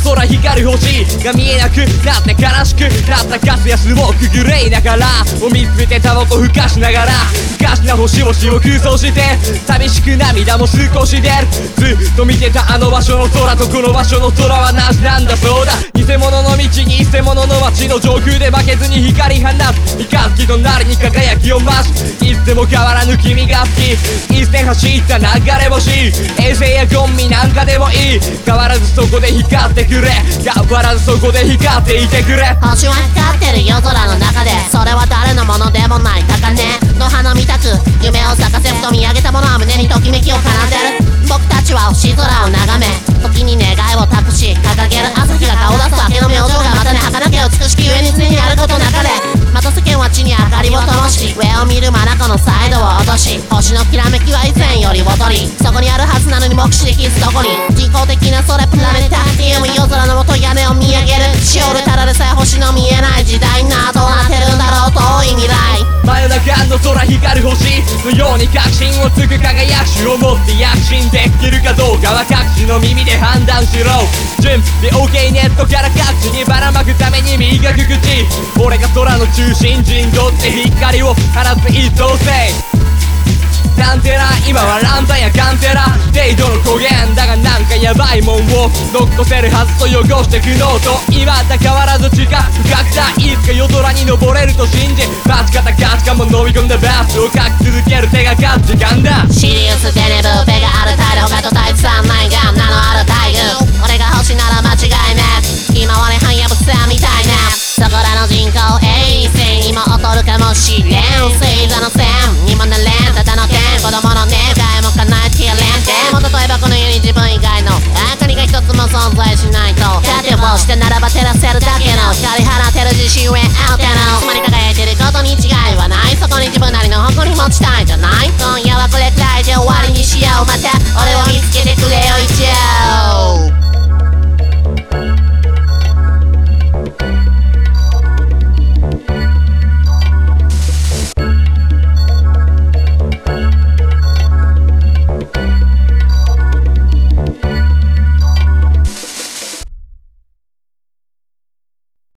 空光る星が見えなくなって悲しくなったガスやスモークグレーながらを見つめてタバコふかしながらふかしな星々を空想して寂しく涙も少し出るずっと見てたあの場所の空とこの場所の空はなしなんだそうだ偽物の道に偽物の街の上空で負けずに光放つ三日月となりに輝きを増すいつでも変わらぬ君が好き走った流れ星。衛星やゴミなんかでもいい。変わらずそこで光ってくれ。変わらずそこで光っていてくれ。星は光ってる夜空の中で。それは誰のものでもない高嶺。の花見たく夢を咲かせふと見上げたものは胸にときめきを奏でる。僕たちは星空を眺め。時に願いを託し掲げる朝日が顔出す。明けの明星がまたね儚け美しきる眼のサイドを落とし星のきらめきは以前より劣りそこにあるはずなのに目視できずどこに人工的なそれプラネタリウム夜空の元屋根を見上げるしおるただでさえ星の見えない時代に光る星のように確信をつく輝く種を持って躍進できるかどうかは各自の耳で判断しろ準備 OK ネットから各地にばらまくために磨く口俺が空の中心人とって光を放つ一等星タンテラ今はランタンやカンテラ。程度の焦げんだがなんかヤバいもんを残せるはずと汚してくノート今だ変わらず地下深くさいつか夜空に登れると信じ待ち方価値観も飲み込んだバスを書き続ける手がか時間だシリウステネブベがあるタイル他とタイプ3ナインが名のある大群俺が星なら間違いなく今はねハヤブサみたいなそこらの人工衛星にも劣るかもしれん。星座の線にもなれんしてならば照らせるだけの光放てる自信上アウトのつまり輝いてることに違いはない。そこに自分なりの誇り持ちたいじゃない。今夜はこれくらいで終わりにしよう。また